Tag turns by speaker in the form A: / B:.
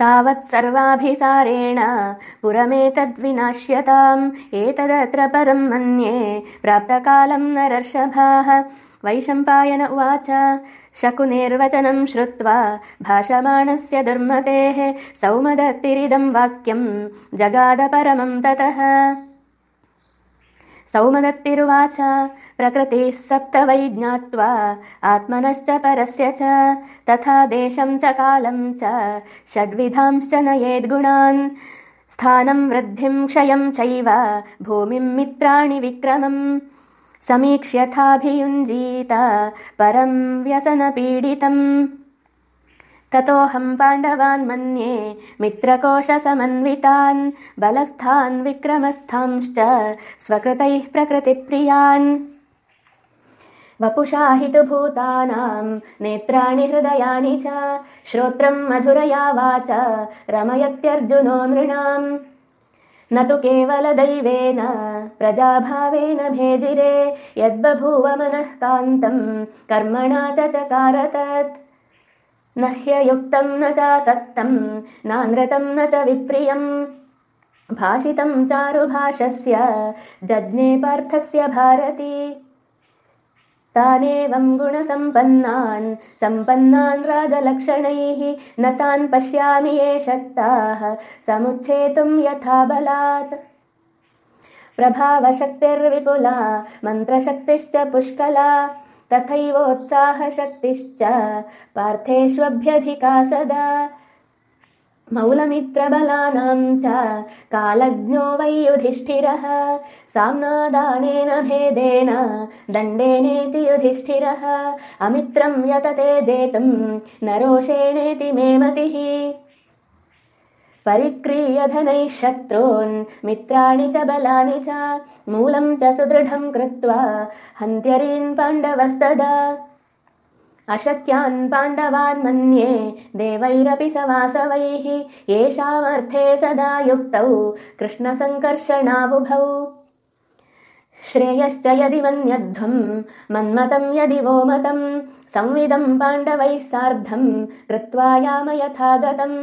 A: तावत् सर्वाभिसारेण। पुरमेतद्विनाश्यताम्। एतदत्र परम् मन्ये प्राप्तकालम् नरर्षभाः वैशम्पायन उवाच शकुनिर्वचनम् श्रुत्वा भाषमाणस्य दुर्मतेः सौमदत्तिरिदम् वाक्यम् जगाद परमम् ततः सौमदत्तिरुवाच प्रकृतिः सप्त वै ज्ञात्वा आत्मनश्च परस्य च तथा देशं च कालं च षड्विधांश्च नयेद्गुणान् स्थानं वृद्धिं क्षयं चैव भूमिं मित्राणि विक्रमम्। समीक्ष्यथाभियुञ्जीत परं व्यसनपीडितम् ततोऽहम् पाण्डवान् मन्ये मित्रकोशसमन्वितान् बलस्थान् विक्रमस्थांश्च स्वकृतैः प्रकृतिप्रियान्। वपुषाहितु भूतानाम् नेत्राणि हृदयानि च श्रोत्रम् मधुरया वाच रमयत्यर्जुनो नृणाम् न तु केवलदैवेन प्रजाभावेन भेजिरे यद्बभूव मनः कान्तम् कर्मणा च चकारतत् न ह्ययुक्तम् न चासक्तम् नानृतम् न च विप्रियम्। भाषितम् चारुभाषस्य जज्ञे पार्थस्य भारती। तानेवम् गुणसम्पन्नान् सम्पन्नान् राजलक्षणैः न तान् पश्यामि ये शक्ताः समुच्छेतुम् यथा बलात्। प्रभावशक्तिर्विपुला मन्त्रशक्तिश्च पुष्कला तथैवोत्साहशक्तिश्च पार्थेष्वभ्यधिका सदा। मौलमित्रबलानाम् च कालज्ञो वै युधिष्ठिरः। साम्नादानेन भेदेन दण्डेनेति युधिष्ठिरः। अमित्रम् यतते जेतुम् नरोषेणेति मे मतिः परिक्रीय धनैः शत्रून् मित्राणि च बलानि च मूलम् च सुदृढम् कृत्वा हन्त्यरीन् पाण्डवस्तदा। अशक्यान् पाण्डवान् मन्ये देवैरपि सवासवैः येषामर्थे सदा युक्तौ कृष्णसङ्कर्षणाबुभौ श्रेयश्च यदि मन्यध्वम् मन्मतम् यदि वो मतम् संविदम् पाण्डवैः सार्धम् कृत्वा याम यथा गतम्